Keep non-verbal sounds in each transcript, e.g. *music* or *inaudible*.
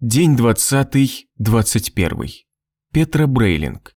День двадцатый, двадцать первый. Петра Брейлинг.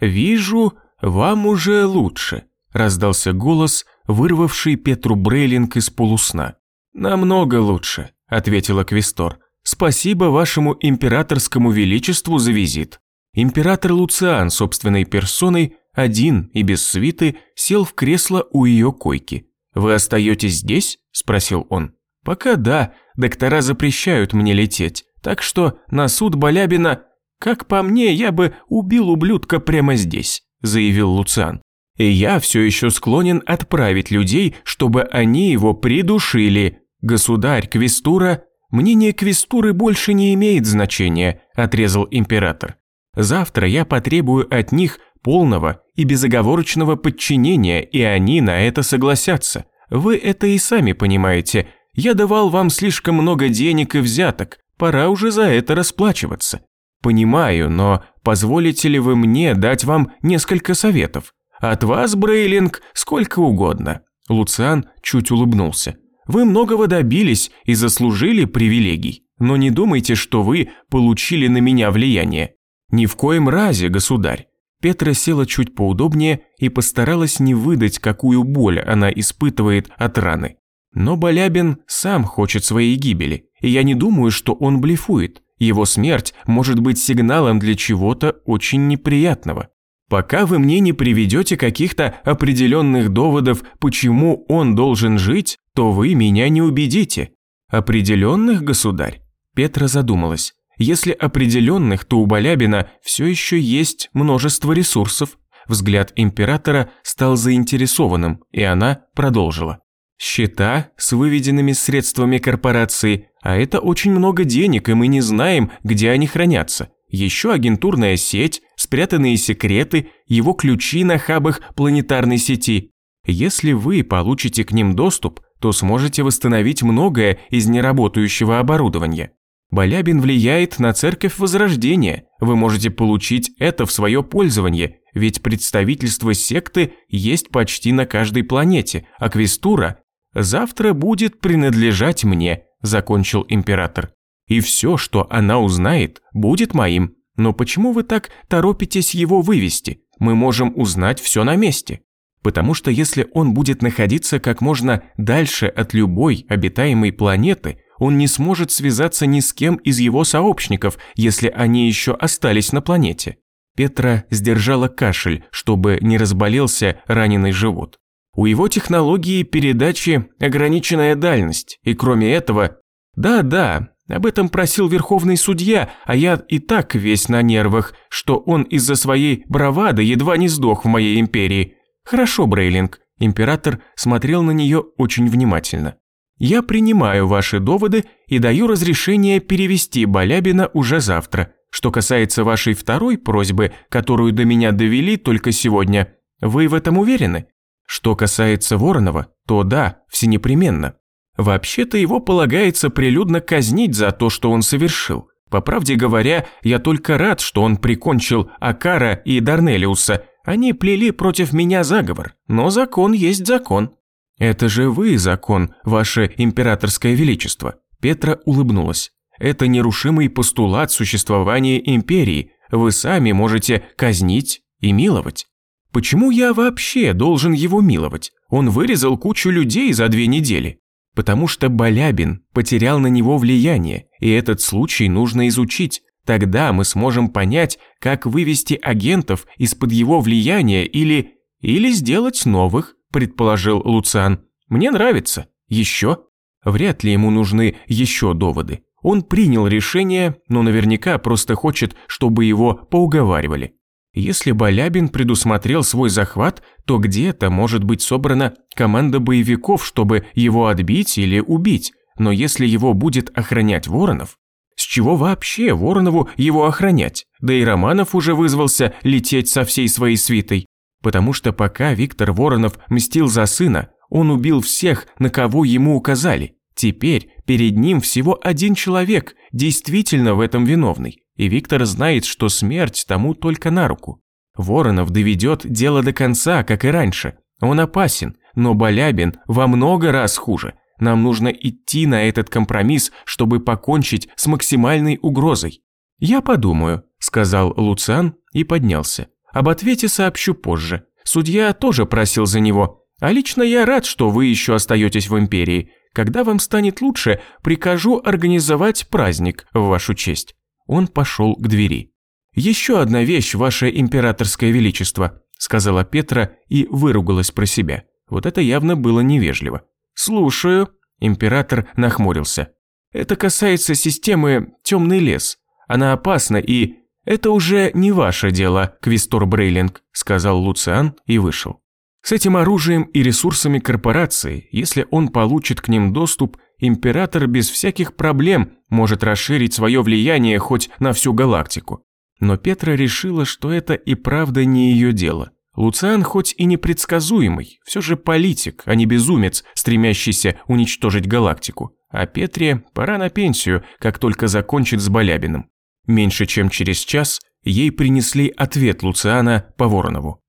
«Вижу, вам уже лучше», – раздался голос, вырвавший Петру Брейлинг из полусна. «Намного лучше», – ответила Квестор. «Спасибо вашему императорскому величеству за визит». Император Луциан собственной персоной, один и без свиты, сел в кресло у ее койки. «Вы остаетесь здесь?» – спросил он. «Пока да, доктора запрещают мне лететь. Так что на суд Балябина, как по мне, я бы убил ублюдка прямо здесь, заявил Луциан. И я все еще склонен отправить людей, чтобы они его придушили. Государь, Квестура, мнение Квестуры больше не имеет значения, отрезал император. Завтра я потребую от них полного и безоговорочного подчинения, и они на это согласятся. Вы это и сами понимаете. Я давал вам слишком много денег и взяток, Пора уже за это расплачиваться. Понимаю, но позволите ли вы мне дать вам несколько советов? От вас, Брейлинг, сколько угодно. Луциан чуть улыбнулся. Вы многого добились и заслужили привилегий, но не думайте, что вы получили на меня влияние. Ни в коем разе, государь. Петра села чуть поудобнее и постаралась не выдать, какую боль она испытывает от раны. Но Балябин сам хочет своей гибели, и я не думаю, что он блефует. Его смерть может быть сигналом для чего-то очень неприятного. Пока вы мне не приведете каких-то определенных доводов, почему он должен жить, то вы меня не убедите. Определенных, государь? Петра задумалась. Если определенных, то у Балябина все еще есть множество ресурсов. Взгляд императора стал заинтересованным, и она продолжила. Счета с выведенными средствами корпорации, а это очень много денег, и мы не знаем, где они хранятся. Еще агентурная сеть, спрятанные секреты, его ключи на хабах планетарной сети. Если вы получите к ним доступ, то сможете восстановить многое из неработающего оборудования. Балябин влияет на церковь Возрождения. Вы можете получить это в свое пользование, ведь представительство секты есть почти на каждой планете, а Квестура завтра будет принадлежать мне», – закончил император. «И все, что она узнает, будет моим. Но почему вы так торопитесь его вывести? Мы можем узнать все на месте». Потому что если он будет находиться как можно дальше от любой обитаемой планеты, он не сможет связаться ни с кем из его сообщников, если они еще остались на планете. Петра сдержала кашель, чтобы не разболелся раненый живот. У его технологии передачи ограниченная дальность, и кроме этого... Да-да, об этом просил верховный судья, а я и так весь на нервах, что он из-за своей бравады едва не сдох в моей империи. Хорошо, Брейлинг. Император смотрел на нее очень внимательно. Я принимаю ваши доводы и даю разрешение перевести Балябина уже завтра. Что касается вашей второй просьбы, которую до меня довели только сегодня, вы в этом уверены? Что касается Воронова, то да, всенепременно. Вообще-то его полагается прилюдно казнить за то, что он совершил. По правде говоря, я только рад, что он прикончил Акара и Дарнелиуса. Они плели против меня заговор, но закон есть закон. Это же вы закон, ваше императорское величество. Петра улыбнулась. Это нерушимый постулат существования империи. Вы сами можете казнить и миловать. Почему я вообще должен его миловать? Он вырезал кучу людей за две недели. Потому что Балябин потерял на него влияние, и этот случай нужно изучить. Тогда мы сможем понять, как вывести агентов из-под его влияния или... Или сделать новых, предположил Луциан. Мне нравится. Еще? Вряд ли ему нужны еще доводы. Он принял решение, но наверняка просто хочет, чтобы его поуговаривали. Если Балябин предусмотрел свой захват, то где-то может быть собрана команда боевиков, чтобы его отбить или убить. Но если его будет охранять Воронов, с чего вообще Воронову его охранять? Да и Романов уже вызвался лететь со всей своей свитой. Потому что пока Виктор Воронов мстил за сына, он убил всех, на кого ему указали. Теперь перед ним всего один человек, действительно в этом виновный. И Виктор знает, что смерть тому только на руку. Воронов доведет дело до конца, как и раньше. Он опасен, но Балябин во много раз хуже. Нам нужно идти на этот компромисс, чтобы покончить с максимальной угрозой. Я подумаю, сказал Луциан и поднялся. Об ответе сообщу позже. Судья тоже просил за него. А лично я рад, что вы еще остаетесь в империи. Когда вам станет лучше, прикажу организовать праздник в вашу честь. Он пошел к двери. «Еще одна вещь, ваше императорское величество», сказала Петра и выругалась про себя. Вот это явно было невежливо. «Слушаю», император нахмурился. «Это касается системы «Темный лес». Она опасна и...» «Это уже не ваше дело, Квистор Брейлинг», сказал Луциан и вышел. С этим оружием и ресурсами корпорации, если он получит к ним доступ, император без всяких проблем может расширить свое влияние хоть на всю галактику. Но Петра решила, что это и правда не ее дело. Луциан хоть и непредсказуемый, все же политик, а не безумец, стремящийся уничтожить галактику. А Петре пора на пенсию, как только закончит с Балябиным. Меньше чем через час ей принесли ответ Луциана по Воронову.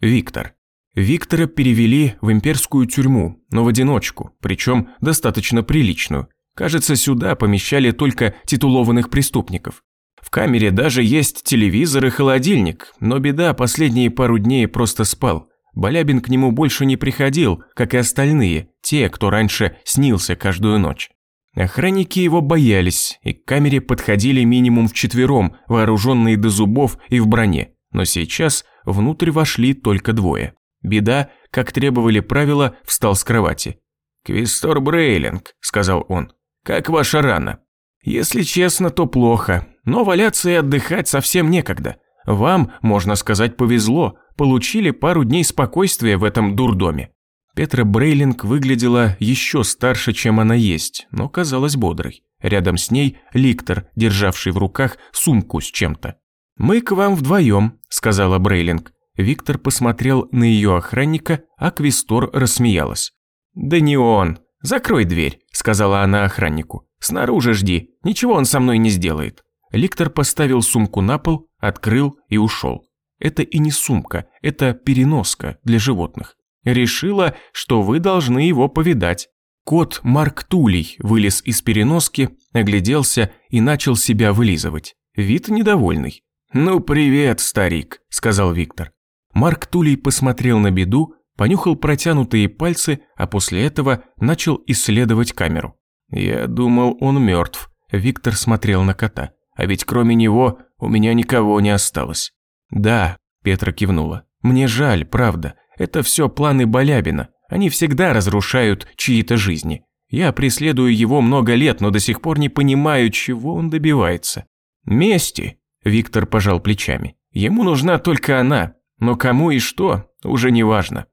Виктор. Виктора перевели в имперскую тюрьму, но в одиночку, причем достаточно приличную. Кажется, сюда помещали только титулованных преступников. В камере даже есть телевизор и холодильник, но беда, последние пару дней просто спал. Балябин к нему больше не приходил, как и остальные, те, кто раньше снился каждую ночь. Охранники его боялись, и к камере подходили минимум вчетвером, вооруженные до зубов и в броне. Но сейчас внутрь вошли только двое. Беда, как требовали правила, встал с кровати. «Квистор Брейлинг», – сказал он, – «как ваша рана?» «Если честно, то плохо, но валяться и отдыхать совсем некогда. Вам, можно сказать, повезло, получили пару дней спокойствия в этом дурдоме». Петра Брейлинг выглядела еще старше, чем она есть, но казалась бодрой. Рядом с ней Ликтор, державший в руках сумку с чем-то. «Мы к вам вдвоем», – сказала Брейлинг. Виктор посмотрел на ее охранника, а Квистор рассмеялась. «Да не он. Закрой дверь», – сказала она охраннику. «Снаружи жди, ничего он со мной не сделает». Ликтор поставил сумку на пол, открыл и ушел. Это и не сумка, это переноска для животных. Решила, что вы должны его повидать. Кот Марк Тулей вылез из переноски, огляделся и начал себя вылизывать. Вид недовольный. «Ну, привет, старик», – сказал Виктор. Марк Тулей посмотрел на беду, понюхал протянутые пальцы, а после этого начал исследовать камеру. «Я думал, он мертв», – Виктор смотрел на кота. «А ведь кроме него у меня никого не осталось». «Да», – Петра кивнула. «Мне жаль, правда. Это все планы Балябина. Они всегда разрушают чьи-то жизни. Я преследую его много лет, но до сих пор не понимаю, чего он добивается». «Мести», – Виктор пожал плечами. «Ему нужна только она, но кому и что, уже не важно.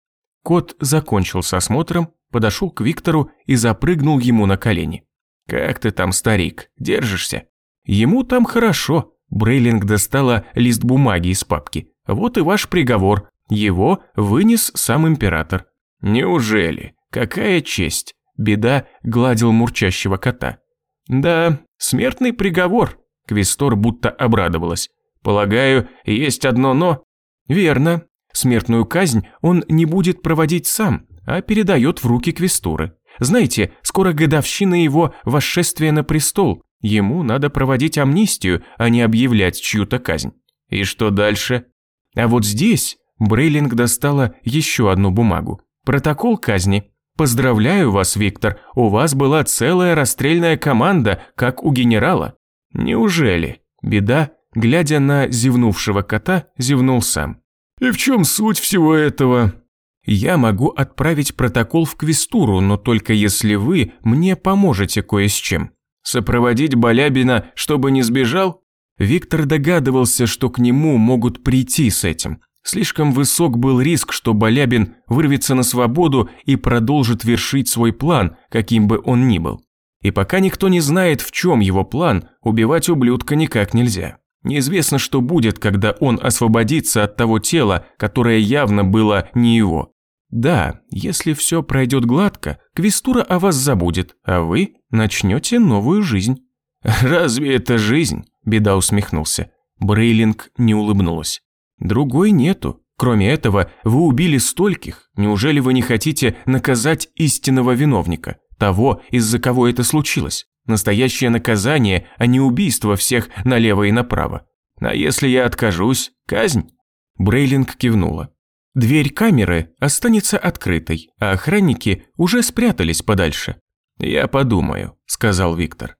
Кот закончил с осмотром, подошел к Виктору и запрыгнул ему на колени. «Как ты там, старик, держишься?» «Ему там хорошо», Брейлинг достала лист бумаги из папки. «Вот и ваш приговор. Его вынес сам император». «Неужели? Какая честь!» Беда гладил мурчащего кота. «Да, смертный приговор», Квестор будто обрадовалась. «Полагаю, есть одно «но». Верно. Смертную казнь он не будет проводить сам, а передает в руки квестуры. Знаете, скоро годовщина его восшествия на престол. Ему надо проводить амнистию, а не объявлять чью-то казнь. И что дальше? А вот здесь Брейлинг достала еще одну бумагу. Протокол казни. Поздравляю вас, Виктор, у вас была целая расстрельная команда, как у генерала. Неужели? Беда Глядя на зевнувшего кота, зевнул сам. «И в чем суть всего этого?» «Я могу отправить протокол в Квестуру, но только если вы мне поможете кое с чем. Сопроводить Балябина, чтобы не сбежал?» Виктор догадывался, что к нему могут прийти с этим. Слишком высок был риск, что Балябин вырвется на свободу и продолжит вершить свой план, каким бы он ни был. И пока никто не знает, в чем его план, убивать ублюдка никак нельзя. Неизвестно, что будет, когда он освободится от того тела, которое явно было не его. Да, если все пройдет гладко, Квестура о вас забудет, а вы начнете новую жизнь. *laughs* Разве это жизнь? Беда усмехнулся. Брейлинг не улыбнулась. Другой нету. Кроме этого, вы убили стольких. Неужели вы не хотите наказать истинного виновника, того, из-за кого это случилось? Настоящее наказание, а не убийство всех налево и направо. А если я откажусь, казнь?» Брейлинг кивнула. «Дверь камеры останется открытой, а охранники уже спрятались подальше». «Я подумаю», – сказал Виктор.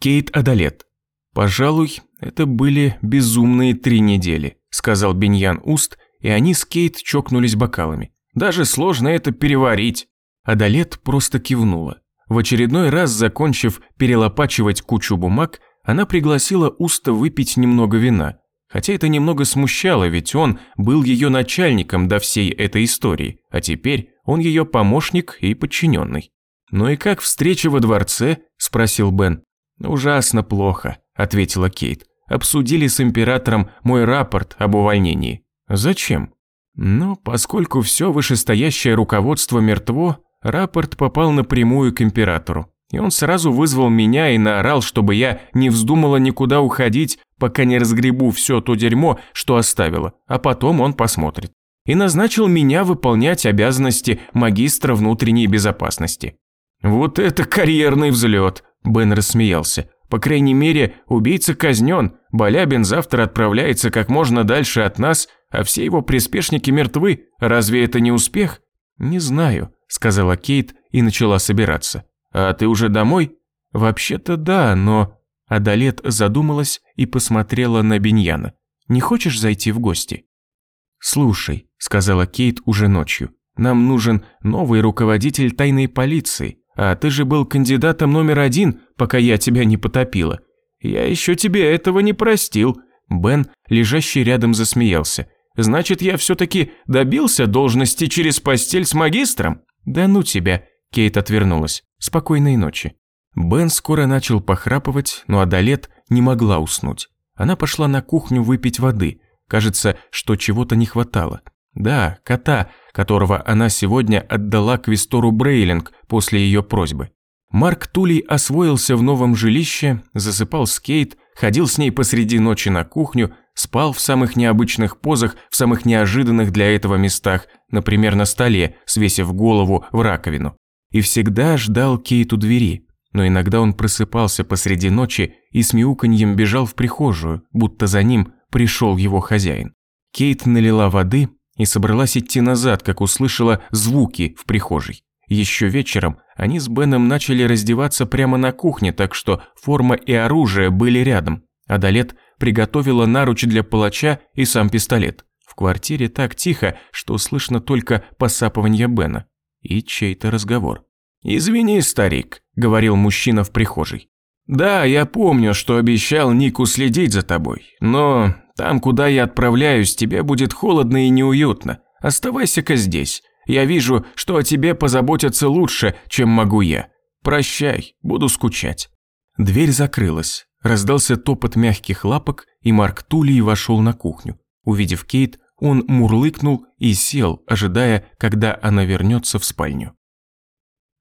Кейт Адалет. «Пожалуй, это были безумные три недели», – сказал Беньян Уст, и они с Кейт чокнулись бокалами. «Даже сложно это переварить». Адалет просто кивнула. В очередной раз, закончив перелопачивать кучу бумаг, она пригласила Уста выпить немного вина. Хотя это немного смущало, ведь он был ее начальником до всей этой истории, а теперь он ее помощник и подчиненный. «Ну и как встреча во дворце?» – спросил Бен. «Ужасно плохо», – ответила Кейт. «Обсудили с императором мой рапорт об увольнении». «Зачем?» «Ну, поскольку все вышестоящее руководство мертво, рапорт попал напрямую к императору. И он сразу вызвал меня и наорал, чтобы я не вздумала никуда уходить, пока не разгребу все то дерьмо, что оставила, а потом он посмотрит. И назначил меня выполнять обязанности магистра внутренней безопасности. «Вот это карьерный взлет!» – Бен рассмеялся. «По крайней мере, убийца казнен, Балябин завтра отправляется как можно дальше от нас, а все его приспешники мертвы. Разве это не успех?» «Не знаю», – сказала Кейт и начала собираться. «А ты уже домой?» «Вообще-то да, но...» Адалет задумалась и посмотрела на Беньяна. «Не хочешь зайти в гости?» «Слушай», – сказала Кейт уже ночью, «нам нужен новый руководитель тайной полиции, а ты же был кандидатом номер один, пока я тебя не потопила. Я еще тебе этого не простил». Бен, лежащий рядом, засмеялся. «Значит, я все-таки добился должности через постель с магистром?» «Да ну тебя», – Кейт отвернулась. «Спокойной ночи». Бен скоро начал похрапывать, но Адалет не могла уснуть. Она пошла на кухню выпить воды. Кажется, что чего-то не хватало. Да, кота, которого она сегодня отдала Квистору Брейлинг после ее просьбы. Марк Тулей освоился в новом жилище, засыпал скейт, ходил с ней посреди ночи на кухню, спал в самых необычных позах, в самых неожиданных для этого местах, например, на столе, свесив голову в раковину. И всегда ждал Кейт у двери, но иногда он просыпался посреди ночи и с мяуканьем бежал в прихожую, будто за ним пришел его хозяин. Кейт налила воды и собралась идти назад, как услышала звуки в прихожей. Еще вечером они с Беном начали раздеваться прямо на кухне, так что форма и оружие были рядом. Адалет приготовила наруч для палача и сам пистолет. В квартире так тихо, что слышно только посапывание Бена и чей-то разговор. «Извини, старик», – говорил мужчина в прихожей. «Да, я помню, что обещал Нику следить за тобой, но там, куда я отправляюсь, тебе будет холодно и неуютно. Оставайся-ка здесь. Я вижу, что о тебе позаботятся лучше, чем могу я. Прощай, буду скучать». Дверь закрылась. Раздался топот мягких лапок, и Марк Тулей вошел на кухню. Увидев Кейт, он мурлыкнул и сел, ожидая, когда она вернется в спальню.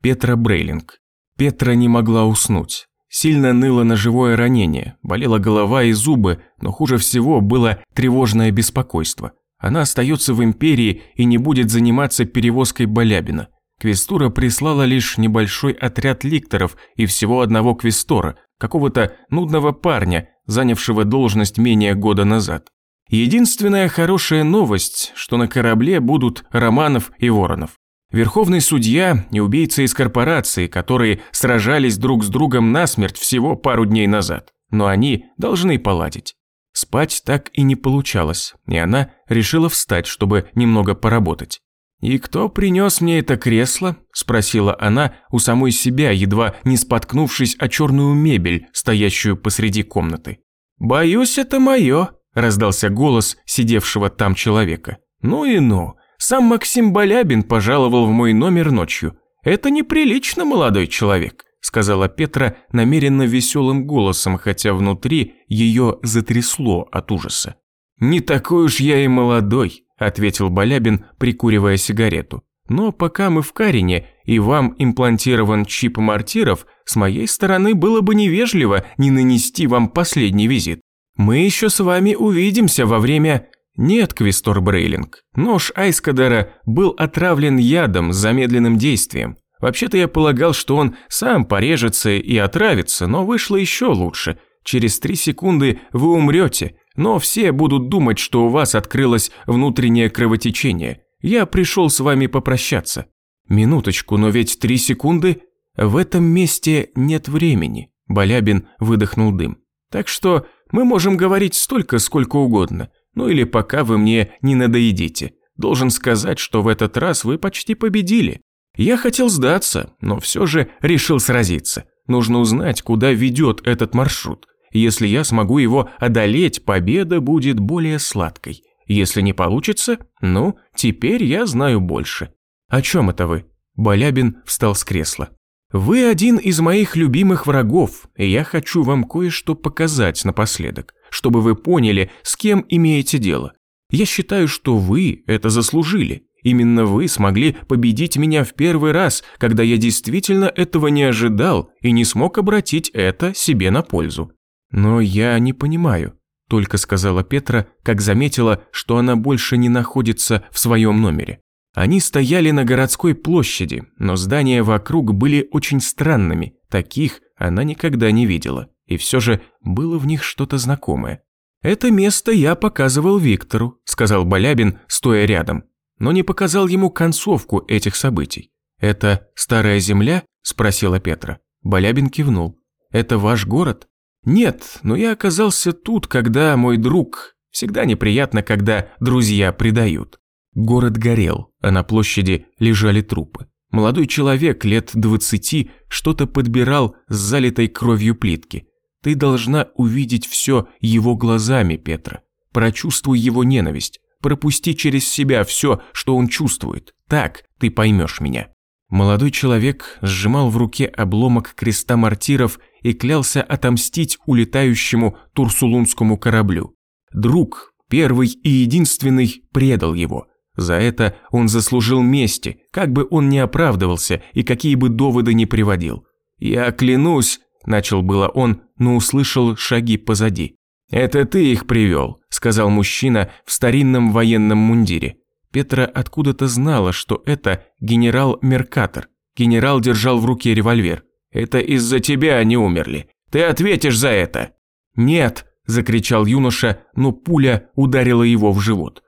Петра Брейлинг. Петра не могла уснуть. Сильно ныло ножевое ранение, болела голова и зубы, но хуже всего было тревожное беспокойство. Она остается в империи и не будет заниматься перевозкой Балябина. Квестура прислала лишь небольшой отряд ликторов и всего одного квестора, какого-то нудного парня, занявшего должность менее года назад. Единственная хорошая новость, что на корабле будут Романов и Воронов. Верховный судья и убийцы из корпорации, которые сражались друг с другом насмерть всего пару дней назад. Но они должны поладить. Спать так и не получалось, и она решила встать, чтобы немного поработать. «И кто принес мне это кресло?» – спросила она у самой себя, едва не споткнувшись о черную мебель, стоящую посреди комнаты. «Боюсь, это мое», – раздался голос сидевшего там человека. «Ну и ну, сам Максим Балябин пожаловал в мой номер ночью. Это неприлично, молодой человек», – сказала Петра намеренно веселым голосом, хотя внутри ее затрясло от ужаса. «Не такой уж я и молодой», – ответил Балябин, прикуривая сигарету. «Но пока мы в Карине, и вам имплантирован чип мартиров, с моей стороны было бы невежливо не нанести вам последний визит. Мы еще с вами увидимся во время...» Нет, Квестор Брейлинг, нож Айскадера был отравлен ядом с замедленным действием. Вообще-то я полагал, что он сам порежется и отравится, но вышло еще лучше. Через три секунды вы умрете, но все будут думать, что у вас открылось внутреннее кровотечение. Я пришел с вами попрощаться. Минуточку, но ведь три секунды? В этом месте нет времени. Балябин выдохнул дым. Так что мы можем говорить столько, сколько угодно. Ну или пока вы мне не надоедите. Должен сказать, что в этот раз вы почти победили. Я хотел сдаться, но все же решил сразиться. Нужно узнать, куда ведет этот маршрут. Если я смогу его одолеть, победа будет более сладкой. Если не получится, ну, теперь я знаю больше. О чем это вы? Балябин встал с кресла. Вы один из моих любимых врагов, и я хочу вам кое-что показать напоследок, чтобы вы поняли, с кем имеете дело. Я считаю, что вы это заслужили. Именно вы смогли победить меня в первый раз, когда я действительно этого не ожидал и не смог обратить это себе на пользу. Но я не понимаю, только сказала Петра, как заметила, что она больше не находится в своем номере. Они стояли на городской площади, но здания вокруг были очень странными, таких она никогда не видела, и все же было в них что-то знакомое. «Это место я показывал Виктору», – сказал Балябин, стоя рядом но не показал ему концовку этих событий. «Это старая земля?» – спросила Петра. Балябин кивнул. «Это ваш город?» «Нет, но я оказался тут, когда мой друг...» Всегда неприятно, когда друзья предают. Город горел, а на площади лежали трупы. Молодой человек лет двадцати что-то подбирал с залитой кровью плитки. Ты должна увидеть все его глазами, Петра. Прочувствуй его ненависть. Пропусти через себя все, что он чувствует. Так ты поймешь меня». Молодой человек сжимал в руке обломок креста мартиров и клялся отомстить улетающему турсулунскому кораблю. Друг, первый и единственный, предал его. За это он заслужил мести, как бы он ни оправдывался и какие бы доводы ни приводил. «Я клянусь», – начал было он, но услышал шаги позади. «Это ты их привел», – сказал мужчина в старинном военном мундире. Петра откуда-то знала, что это генерал Меркатор. Генерал держал в руке револьвер. «Это из-за тебя они умерли. Ты ответишь за это!» «Нет!» – закричал юноша, но пуля ударила его в живот.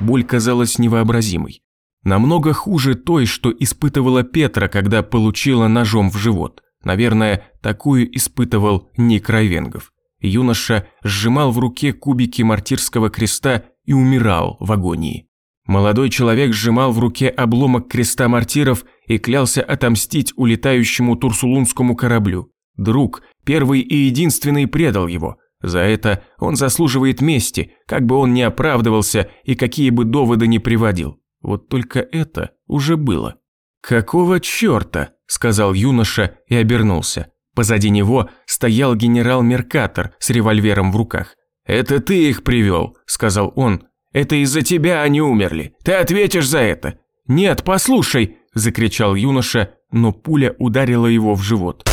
Боль казалась невообразимой. Намного хуже той, что испытывала Петра, когда получила ножом в живот. Наверное, такую испытывал Ник Райвенгов. Юноша сжимал в руке кубики мартирского креста и умирал в агонии. Молодой человек сжимал в руке обломок креста мартиров и клялся отомстить улетающему турсулунскому кораблю. Друг, первый и единственный, предал его. За это он заслуживает мести, как бы он ни оправдывался и какие бы доводы ни приводил. Вот только это уже было. «Какого черта?» – сказал юноша и обернулся. Позади него стоял генерал Меркатор с револьвером в руках. «Это ты их привел», – сказал он. «Это из-за тебя они умерли. Ты ответишь за это». «Нет, послушай», – закричал юноша, но пуля ударила его в живот.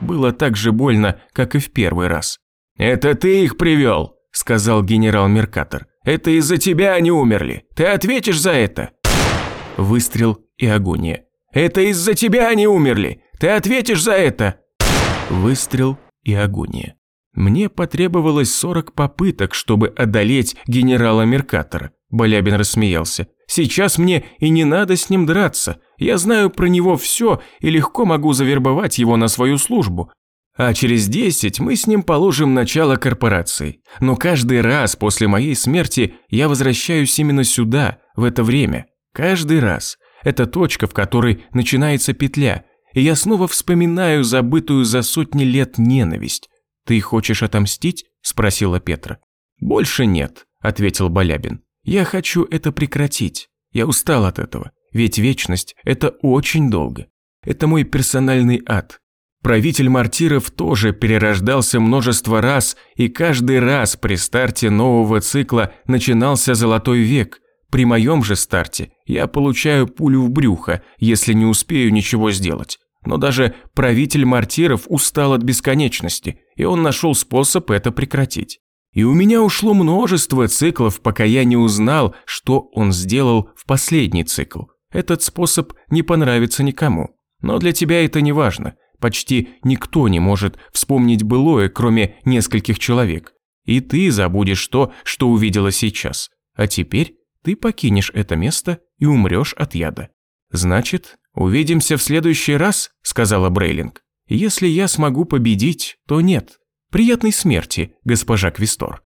Было так же больно, как и в первый раз. «Это ты их привел», – сказал генерал Меркатор. «Это из-за тебя они умерли. Ты ответишь за это». Выстрел и агония. «Это из-за тебя они умерли. Ты ответишь за это». Выстрел и агония. Мне потребовалось 40 попыток, чтобы одолеть генерала Меркатора. Балябин рассмеялся. Сейчас мне и не надо с ним драться. Я знаю про него все и легко могу завербовать его на свою службу. А через 10 мы с ним положим начало корпорации. Но каждый раз после моей смерти я возвращаюсь именно сюда, в это время. Каждый раз. Это точка, в которой начинается петля – и я снова вспоминаю забытую за сотни лет ненависть. «Ты хочешь отомстить?» – спросила Петра. «Больше нет», – ответил Балябин. «Я хочу это прекратить. Я устал от этого, ведь вечность – это очень долго. Это мой персональный ад. Правитель мартиров тоже перерождался множество раз, и каждый раз при старте нового цикла начинался золотой век. При моем же старте я получаю пулю в брюхо, если не успею ничего сделать. Но даже правитель мартиров устал от бесконечности, и он нашел способ это прекратить. И у меня ушло множество циклов, пока я не узнал, что он сделал в последний цикл. Этот способ не понравится никому. Но для тебя это не важно. Почти никто не может вспомнить былое, кроме нескольких человек. И ты забудешь то, что увидела сейчас. А теперь ты покинешь это место и умрешь от яда. Значит, увидимся в следующий раз, сказала Брейлинг. Если я смогу победить, то нет. Приятной смерти, госпожа Квистор.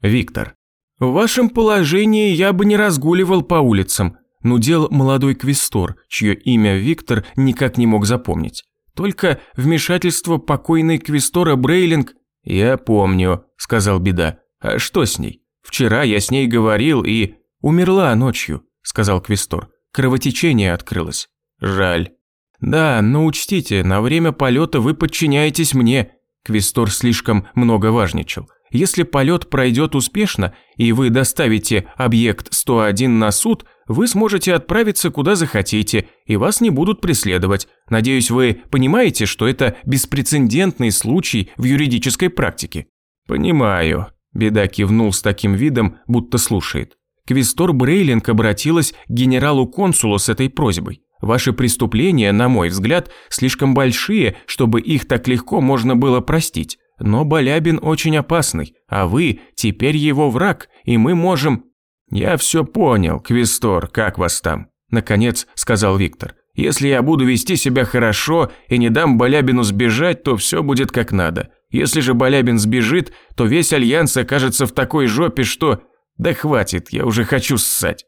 Виктор. В вашем положении я бы не разгуливал по улицам, нудел молодой Квистор, чье имя Виктор никак не мог запомнить. Только вмешательство покойной Квистора Брейлинг... «Я помню», – сказал Беда. «А что с ней? Вчера я с ней говорил и...» «Умерла ночью», – сказал Квистор. «Кровотечение открылось. Жаль». «Да, но учтите, на время полета вы подчиняетесь мне». Квистор слишком много важничал. Если полет пройдет успешно, и вы доставите объект 101 на суд, вы сможете отправиться куда захотите, и вас не будут преследовать. Надеюсь, вы понимаете, что это беспрецедентный случай в юридической практике. Понимаю. Беда кивнул с таким видом, будто слушает. Квестор Брейлинг обратилась к генералу-консулу с этой просьбой. Ваши преступления, на мой взгляд, слишком большие, чтобы их так легко можно было простить. Но Балябин очень опасный, а вы теперь его враг, и мы можем...» «Я все понял, Квестор, как вас там?» Наконец сказал Виктор. «Если я буду вести себя хорошо и не дам Балябину сбежать, то все будет как надо. Если же Балябин сбежит, то весь Альянс окажется в такой жопе, что... Да хватит, я уже хочу ссать».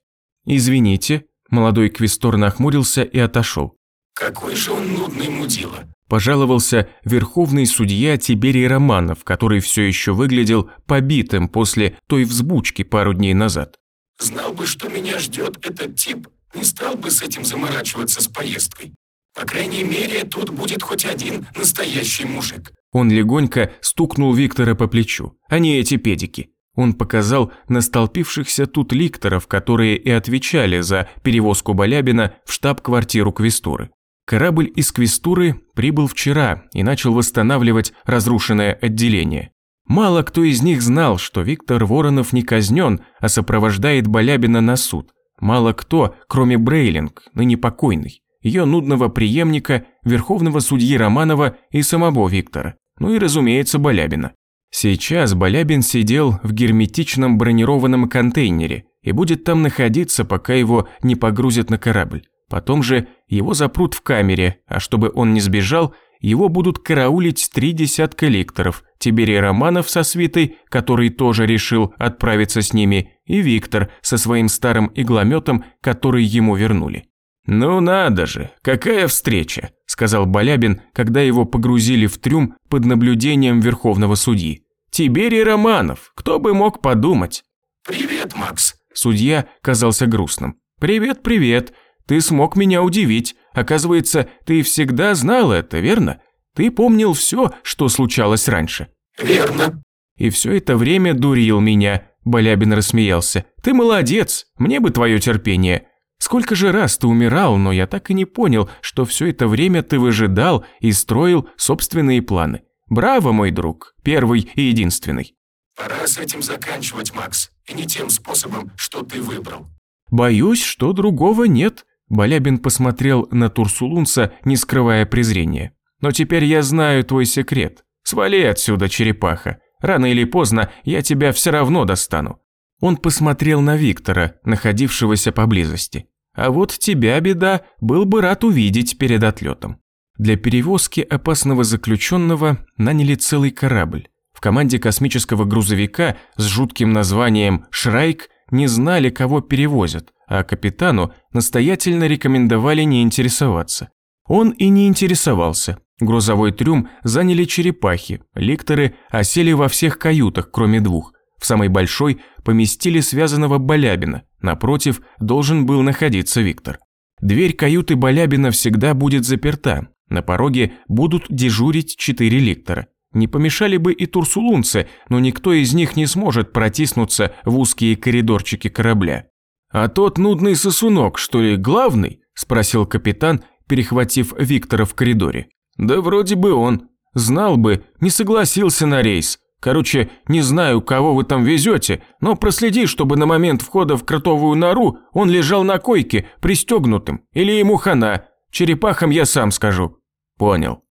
«Извините», молодой Квестор нахмурился и отошел. «Какой же он нудный мудила пожаловался верховный судья Тиберий Романов, который все еще выглядел побитым после той взбучки пару дней назад. «Знал бы, что меня ждет этот тип, не стал бы с этим заморачиваться с поездкой. По крайней мере, тут будет хоть один настоящий мужик». Он легонько стукнул Виктора по плечу, не эти педики. Он показал на столпившихся тут ликторов, которые и отвечали за перевозку Балябина в штаб-квартиру Квестуры. Корабль из Квестуры прибыл вчера и начал восстанавливать разрушенное отделение. Мало кто из них знал, что Виктор Воронов не казнен, а сопровождает Балябина на суд. Мало кто, кроме Брейлинг, ныне покойный, ее нудного преемника, верховного судьи Романова и самого Виктора, ну и, разумеется, Балябина. Сейчас Балябин сидел в герметичном бронированном контейнере и будет там находиться, пока его не погрузят на корабль. Потом же его запрут в камере, а чтобы он не сбежал, его будут караулить три десятка лекторов, Тиберий Романов со свитой, который тоже решил отправиться с ними, и Виктор со своим старым иглометом, который ему вернули. «Ну надо же, какая встреча!» – сказал Балябин, когда его погрузили в трюм под наблюдением верховного судьи. «Тиберий Романов, кто бы мог подумать?» «Привет, Макс!» Судья казался грустным. «Привет, привет!» Ты смог меня удивить. Оказывается, ты всегда знал это, верно? Ты помнил все, что случалось раньше». «Верно». «И все это время дурил меня», – Балябин рассмеялся. «Ты молодец, мне бы твое терпение. Сколько же раз ты умирал, но я так и не понял, что все это время ты выжидал и строил собственные планы. Браво, мой друг, первый и единственный». «Пора с этим заканчивать, Макс, и не тем способом, что ты выбрал». «Боюсь, что другого нет», Балябин посмотрел на Турсулунца, не скрывая презрения. «Но теперь я знаю твой секрет. Свали отсюда, черепаха. Рано или поздно я тебя все равно достану». Он посмотрел на Виктора, находившегося поблизости. «А вот тебя, беда, был бы рад увидеть перед отлетом». Для перевозки опасного заключенного наняли целый корабль. В команде космического грузовика с жутким названием «Шрайк» не знали, кого перевозят – а капитану настоятельно рекомендовали не интересоваться. Он и не интересовался. Грузовой трюм заняли черепахи, ликторы осели во всех каютах, кроме двух. В самой большой поместили связанного Балябина, напротив должен был находиться Виктор. Дверь каюты Балябина всегда будет заперта, на пороге будут дежурить четыре ликтора. Не помешали бы и турсулунцы, но никто из них не сможет протиснуться в узкие коридорчики корабля. «А тот нудный сосунок, что ли, главный?» – спросил капитан, перехватив Виктора в коридоре. «Да вроде бы он. Знал бы, не согласился на рейс. Короче, не знаю, кого вы там везете, но проследи, чтобы на момент входа в кротовую нору он лежал на койке, пристегнутым, или ему хана. Черепахам я сам скажу». «Понял».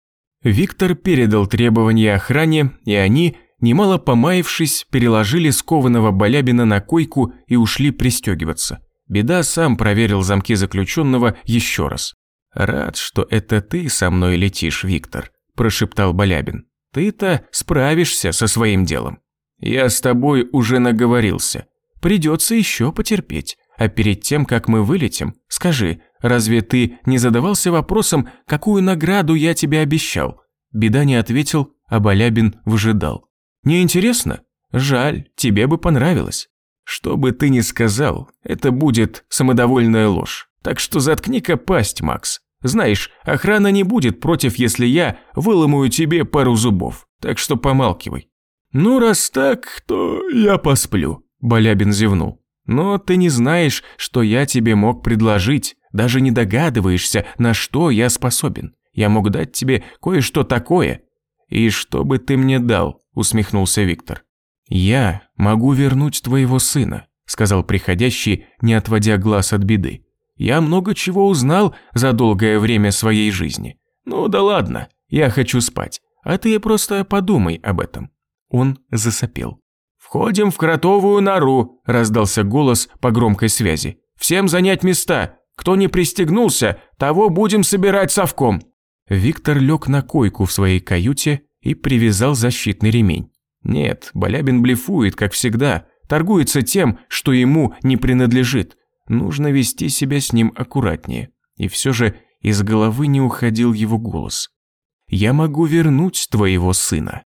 Виктор передал требования охране, и они, немало помаявшись, переложили скованного Балябина на койку и ушли пристегиваться. Беда сам проверил замки заключенного еще раз. «Рад, что это ты со мной летишь, Виктор», – прошептал Балябин. «Ты-то справишься со своим делом. Я с тобой уже наговорился. Придется еще потерпеть. А перед тем, как мы вылетим, скажи, разве ты не задавался вопросом, какую награду я тебе обещал?» Беда не ответил, а Балябин выжидал. «Не интересно? Жаль, тебе бы понравилось. Что бы ты ни сказал, это будет самодовольная ложь. Так что заткни-ка пасть, Макс. Знаешь, охрана не будет против, если я выломаю тебе пару зубов. Так что помалкивай. Ну, раз так, то я посплю, Балябин зевнул. Но ты не знаешь, что я тебе мог предложить, даже не догадываешься, на что я способен. Я мог дать тебе кое-что такое. И что бы ты мне дал, усмехнулся Виктор. Я могу вернуть твоего сына, сказал приходящий, не отводя глаз от беды. Я много чего узнал за долгое время своей жизни. Ну да ладно, я хочу спать, а ты просто подумай об этом». Он засопел. «Входим в кротовую нору», – раздался голос по громкой связи. «Всем занять места. Кто не пристегнулся, того будем собирать совком». Виктор лег на койку в своей каюте и привязал защитный ремень. Нет, Балябин блефует, как всегда, торгуется тем, что ему не принадлежит, Нужно вести себя с ним аккуратнее. И все же из головы не уходил его голос. «Я могу вернуть твоего сына».